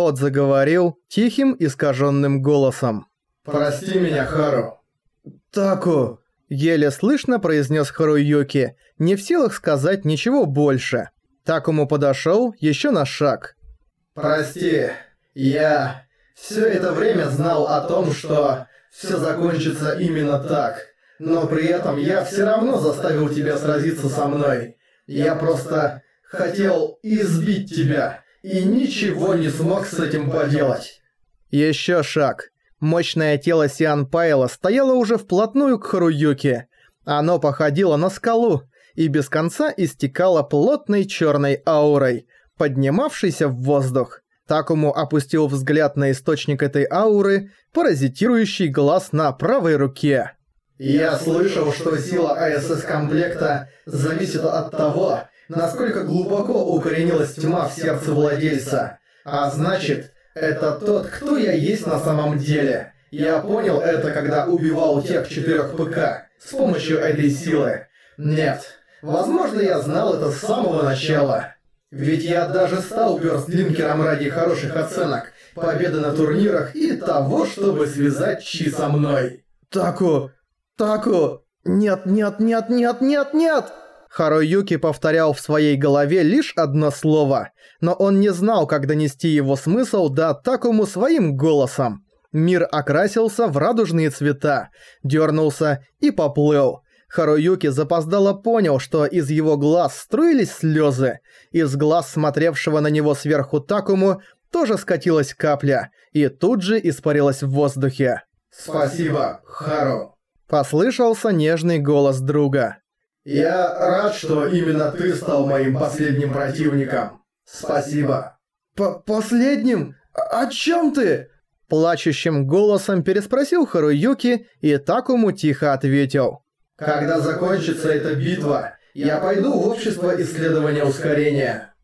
тот заговорил тихим искаженным голосом. «Прости меня, Хару». «Таку!» – еле слышно произнес Харуюки, не в силах сказать ничего больше. Такому подошел еще на шаг. «Прости, я все это время знал о том, что все закончится именно так, но при этом я все равно заставил тебя сразиться со мной. Я просто хотел избить тебя, и ничего не смог с этим поделать». Еще шаг. Мощное тело Сиан Пайла стояло уже вплотную к Харуюке. Оно походило на скалу и без конца истекало плотной черной аурой, поднимавшейся в воздух. Такому опустил взгляд на источник этой ауры, паразитирующий глаз на правой руке. «Я слышал, что сила АСС-комплекта зависит от того, насколько глубоко укоренилась тьма в сердце владельца. А значит, это тот, кто я есть на самом деле. Я понял это, когда убивал тех четырех ПК с помощью этой силы. Нет, возможно, я знал это с самого начала. Ведь я даже стал бёрстлинкером ради хороших оценок, победы на турнирах и того, чтобы связать Чи со мной. Таку, Таку, нет, нет, нет, нет, нет, нет! Харуюки повторял в своей голове лишь одно слово, но он не знал, как донести его смысл до Такому своим голосом. Мир окрасился в радужные цвета, дернулся и поплыл. Харуюки запоздало понял, что из его глаз струились слезы. Из глаз смотревшего на него сверху Такому тоже скатилась капля и тут же испарилась в воздухе. «Спасибо, Хару!» Послышался нежный голос друга. Я рад, что именно ты стал моим последним противником. Спасибо. П «Последним? О чем ты?» Плачущим голосом переспросил Харуюки и Такому тихо ответил. «Когда закончится эта битва, я пойду в общество исследования ускорения».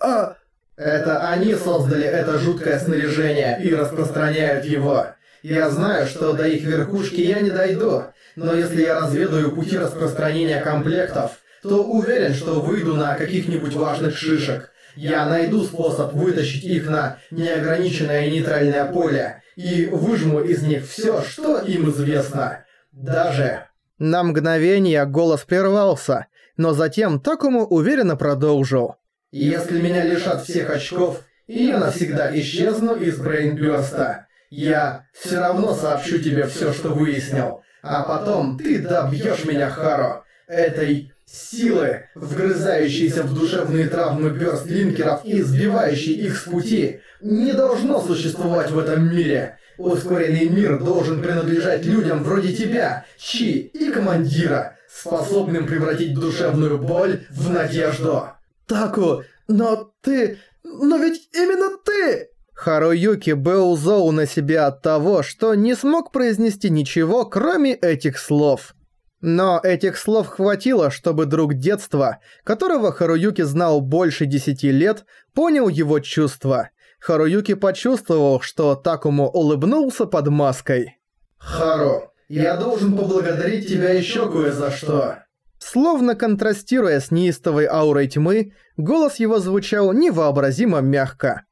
«А...» «Это они создали это жуткое снаряжение и распространяют его. Я знаю, что до их верхушки я не дойду, но если я разведаю пути распространения комплектов, то уверен, что выйду на каких-нибудь важных шишек. Я найду способ вытащить их на неограниченное нейтральное поле и выжму из них все, что им известно. Даже... На мгновение голос прервался, но затем Такому уверенно продолжил. «Если меня лишат всех очков, я навсегда исчезну из Брейнбёрста, я все равно сообщу тебе все, что выяснил. А потом ты добьешь меня, Харо, этой силы, вгрызающейся в душевные травмы бёрстлинкеров и сбивающей их с пути, не должно существовать в этом мире. Ускоренный мир должен принадлежать людям вроде тебя, Чи и командира, способным превратить душевную боль в надежду. Таку, но ты... Но ведь именно ты... Харуюки был зол на себя от того, что не смог произнести ничего, кроме этих слов. Но этих слов хватило, чтобы друг детства, которого Харуюки знал больше десяти лет, понял его чувства. Харуюки почувствовал, что Такому улыбнулся под маской. «Хару, я должен поблагодарить тебя еще кое за что». Словно контрастируя с неистовой аурой тьмы, голос его звучал невообразимо мягко.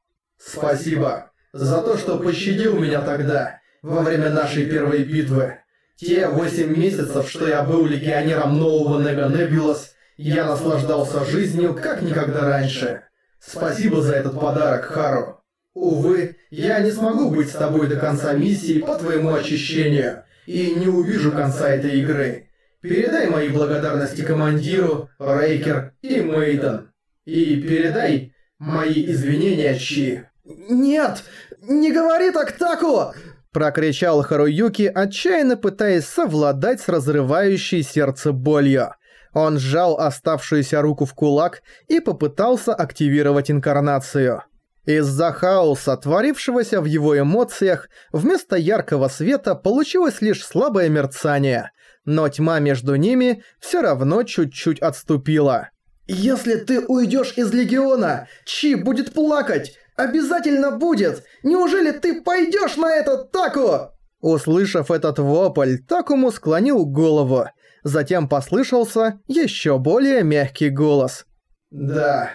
Спасибо за то, что пощадил меня тогда, во время нашей первой битвы. Те восемь месяцев, что я был легионером нового Нега Небулас, я наслаждался жизнью как никогда раньше. Спасибо за этот подарок, Хару. Увы, я не смогу быть с тобой до конца миссии по твоему очищению, и не увижу конца этой игры. Передай мои благодарности командиру, Рейкер и Мейден. И передай мои извинения, Чи. «Нет, не говори так, Таку!» Прокричал Харуюки, отчаянно пытаясь совладать с разрывающей сердце болью. Он сжал оставшуюся руку в кулак и попытался активировать инкарнацию. Из-за хаоса, творившегося в его эмоциях, вместо яркого света получилось лишь слабое мерцание, но тьма между ними все равно чуть-чуть отступила. «Если ты уйдешь из Легиона, Чи будет плакать! Обязательно будет! Неужели ты пойдешь на это, Таку?» Услышав этот вопль, Такому склонил голову. Затем послышался еще более мягкий голос. «Да,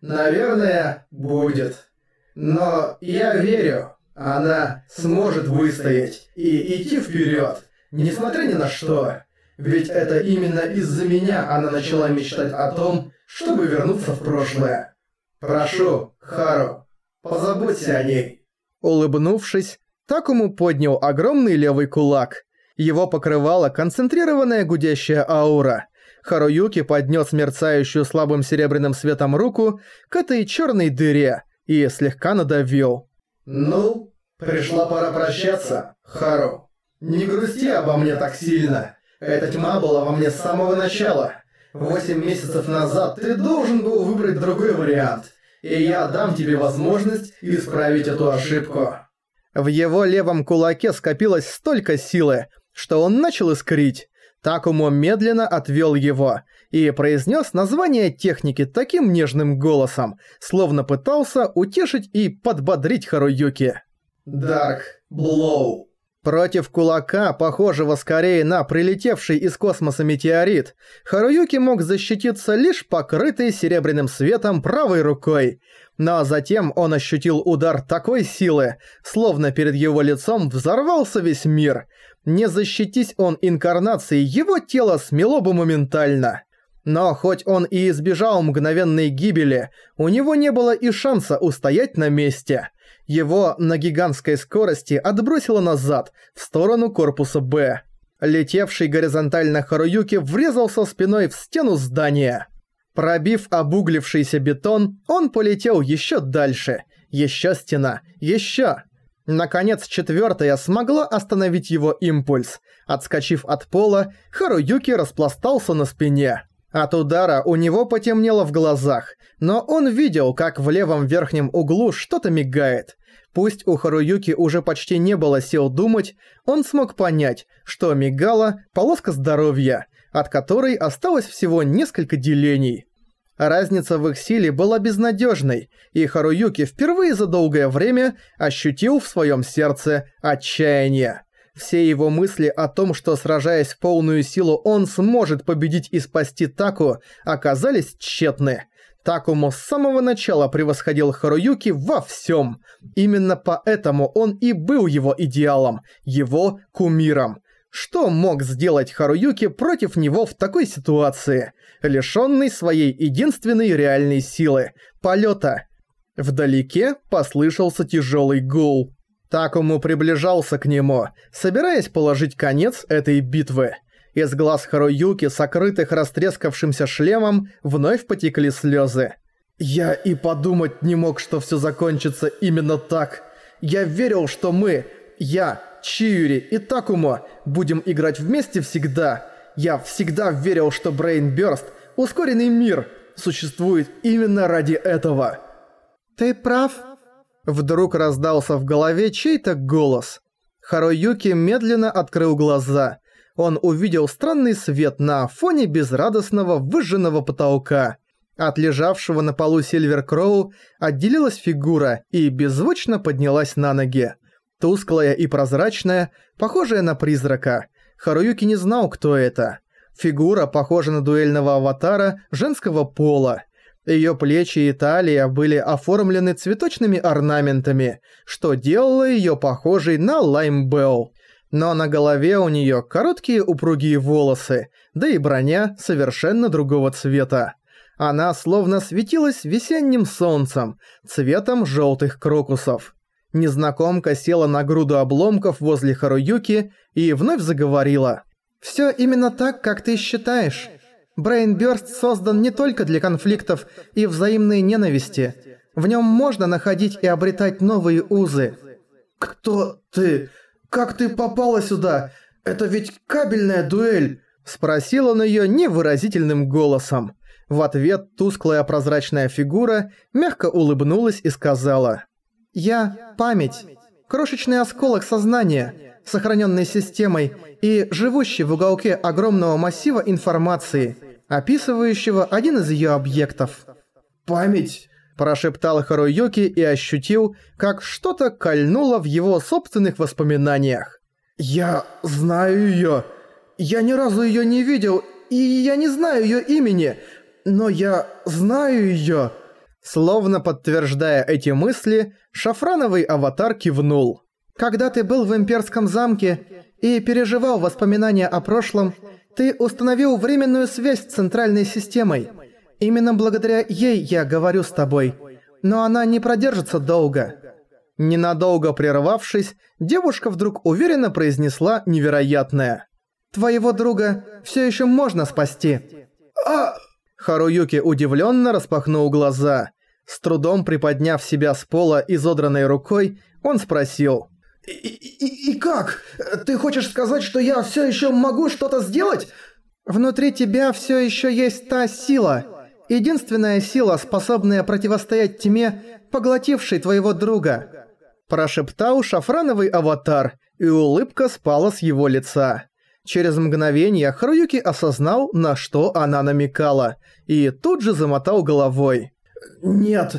наверное, будет. Но я верю, она сможет выстоять и идти вперед, несмотря ни на что. Ведь это именно из-за меня она начала мечтать о том, чтобы вернуться в прошлое. Прошу, Хару, позаботься о ней. Улыбнувшись, Такому поднял огромный левый кулак. Его покрывала концентрированная гудящая аура. Харуюки поднес мерцающую слабым серебряным светом руку к этой черной дыре и слегка надавил. «Ну, пришла пора прощаться, Хару. Не грусти обо мне так сильно. Эта тьма была во мне с самого начала. Восемь месяцев назад ты должен был выбрать другой вариант, и я дам тебе возможность исправить эту ошибку». В его левом кулаке скопилось столько силы, что он начал искрить. Такому медленно отвел его и произнес название техники таким нежным голосом, словно пытался утешить и подбодрить Харуюки. «Дарк Блоу». Против кулака, похожего скорее на прилетевший из космоса метеорит, Харуюки мог защититься лишь покрытой серебряным светом правой рукой. Но затем он ощутил удар такой силы, словно перед его лицом взорвался весь мир. Не защитись он инкарнацией, его тело смело бы моментально. Но хоть он и избежал мгновенной гибели, у него не было и шанса устоять на месте. Его на гигантской скорости отбросило назад, в сторону корпуса «Б». Летевший горизонтально Харуюки врезался спиной в стену здания. Пробив обуглившийся бетон, он полетел еще дальше. Еще стена, еще. Наконец, четвертая смогла остановить его импульс. Отскочив от пола, Харуюки распластался на спине. От удара у него потемнело в глазах, но он видел, как в левом верхнем углу что-то мигает. Пусть у Харуюки уже почти не было сил думать, он смог понять, что мигала полоска здоровья, от которой осталось всего несколько делений. Разница в их силе была безнадежной, и Харуюки впервые за долгое время ощутил в своем сердце отчаяние. Все его мысли о том, что сражаясь в полную силу он сможет победить и спасти Таку, оказались тщетны. Такому с самого начала превосходил Харуюки во всем. Именно поэтому он и был его идеалом, его кумиром. Что мог сделать Харуюки против него в такой ситуации, лишённый своей единственной реальной силы – полёта? Вдалеке послышался тяжёлый гул. Такому приближался к нему, собираясь положить конец этой битвы. Из глаз Харуюки, сокрытых растрескавшимся шлемом, вновь потекли слезы. «Я и подумать не мог, что все закончится именно так. Я верил, что мы, я, Чиури и Такумо, будем играть вместе всегда. Я всегда верил, что Брейнбёрст, ускоренный мир, существует именно ради этого». «Ты прав», Вдруг раздался в голове чей-то голос. Харуюки медленно открыл глаза. Он увидел странный свет на фоне безрадостного выжженного потолка. От лежавшего на полу Сильвер Кроу отделилась фигура и беззвучно поднялась на ноги. Тусклая и прозрачная, похожая на призрака. Харуюки не знал, кто это. Фигура похожа на дуэльного аватара женского пола. Ее плечи и талия были оформлены цветочными орнаментами, что делало ее похожей на Лаймбелл. Но на голове у нее короткие упругие волосы, да и броня совершенно другого цвета. Она словно светилась весенним солнцем, цветом желтых крокусов. Незнакомка села на груду обломков возле Харуюки и вновь заговорила. «Всё именно так, как ты считаешь. Брейнбёрст создан не только для конфликтов и взаимной ненависти. В нем можно находить и обретать новые узы. «Кто ты? Как ты попала сюда? Это ведь кабельная дуэль!» Спросил он её невыразительным голосом. В ответ тусклая прозрачная фигура мягко улыбнулась и сказала «Я – память, крошечный осколок сознания, сохраненный системой и живущий в уголке огромного массива информации – описывающего один из ее объектов. «Память!» – прошептал Харуюки и ощутил, как что-то кольнуло в его собственных воспоминаниях. «Я знаю ее. Я ни разу ее не видел, и я не знаю ее имени, но я знаю ее. Словно подтверждая эти мысли, шафрановый аватар кивнул. «Когда ты был в имперском замке и переживал воспоминания о прошлом, ты установил временную связь с центральной системой. Именно благодаря ей я говорю с тобой. Но она не продержится долго». Ненадолго прервавшись, девушка вдруг уверенно произнесла невероятное. «Твоего друга все еще можно спасти». «А...» Харуюки удивленно распахнул глаза. С трудом приподняв себя с пола изодранной рукой, он спросил. И, и, «И как? Ты хочешь сказать, что я все еще могу что-то сделать?» «Внутри тебя все еще есть та сила. Единственная сила, способная противостоять тьме, поглотившей твоего друга». Прошептал шафрановый аватар, и улыбка спала с его лица. Через мгновение Харуюки осознал, на что она намекала, и тут же замотал головой. «Нет,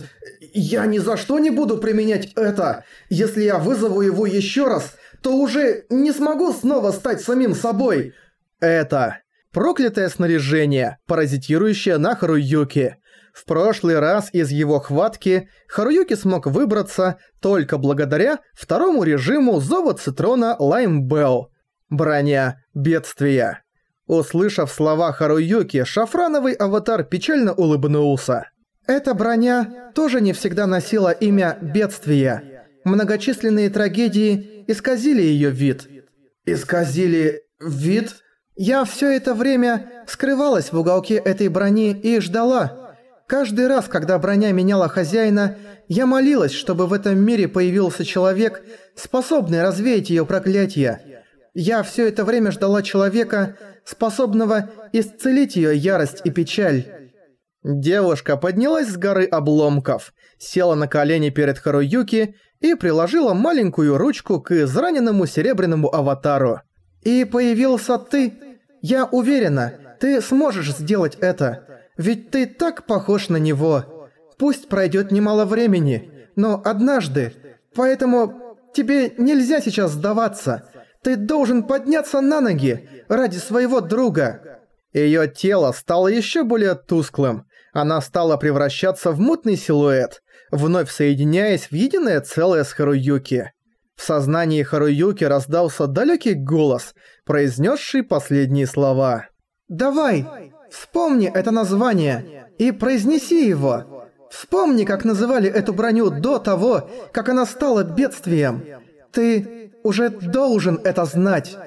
я ни за что не буду применять это. Если я вызову его еще раз, то уже не смогу снова стать самим собой». Это проклятое снаряжение, паразитирующее на Харуюки. В прошлый раз из его хватки Харуюки смог выбраться только благодаря второму режиму зова Цитрона Лаймбелл. Броня бедствия. Услышав слова Харуюки, шафрановый аватар печально улыбнулся. Эта броня тоже не всегда носила имя бедствия. Многочисленные трагедии исказили ее вид. Исказили вид? Я все это время скрывалась в уголке этой брони и ждала. Каждый раз, когда броня меняла хозяина, я молилась, чтобы в этом мире появился человек, способный развеять ее проклятие. Я все это время ждала человека, способного исцелить ее ярость и печаль. Девушка поднялась с горы обломков, села на колени перед Харуюки и приложила маленькую ручку к израненному серебряному аватару. «И появился ты. Я уверена, ты сможешь сделать это. Ведь ты так похож на него. Пусть пройдет немало времени, но однажды. Поэтому тебе нельзя сейчас сдаваться. Ты должен подняться на ноги ради своего друга. Её тело стало ещё более тусклым. Она стала превращаться в мутный силуэт, вновь соединяясь в единое целое с Харуюки. В сознании Харуюки раздался далёкий голос, произнесший последние слова. «Давай, вспомни это название и произнеси его. Вспомни, как называли эту броню до того, как она стала бедствием. Ты уже должен это знать.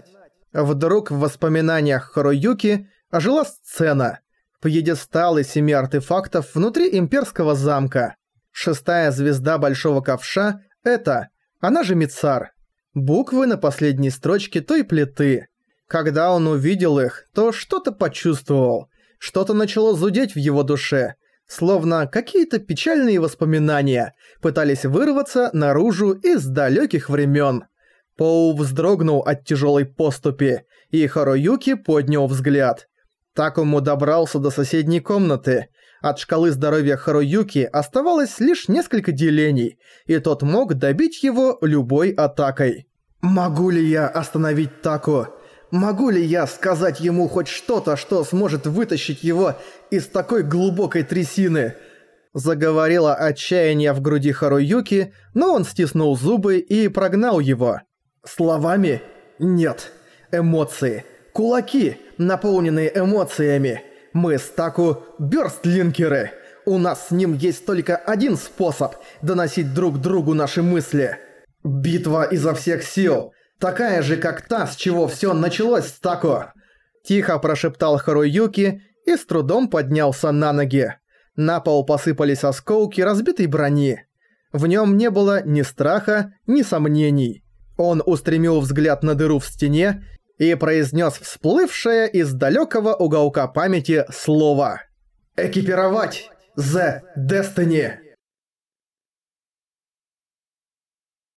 Вдруг в воспоминаниях Харуюки ожила сцена. Пьедесталы семи артефактов внутри имперского замка. Шестая звезда Большого Ковша – это, она же Мицар. Буквы на последней строчке той плиты. Когда он увидел их, то что-то почувствовал. Что-то начало зудеть в его душе. Словно какие-то печальные воспоминания пытались вырваться наружу из далеких времен. Поу вздрогнул от тяжелой поступи, и Харуюки поднял взгляд. Такому добрался до соседней комнаты. От шкалы здоровья Харуюки оставалось лишь несколько делений, и тот мог добить его любой атакой. «Могу ли я остановить Таку? Могу ли я сказать ему хоть что-то, что сможет вытащить его из такой глубокой трясины?» Заговорила отчаяние в груди Харуюки, но он стиснул зубы и прогнал его. Словами? Нет. Эмоции. Кулаки, наполненные эмоциями. Мы с Таку бёрстлинкеры. У нас с ним есть только один способ доносить друг другу наши мысли. Битва изо всех сил. Такая же, как та, с чего всё началось с Таку. Тихо прошептал Харуюки и с трудом поднялся на ноги. На пол посыпались осколки разбитой брони. В нём не было ни страха, ни сомнений. Он устремил взгляд на дыру в стене и произнес всплывшее из далекого уголка памяти слово. «Экипировать! The Destiny!»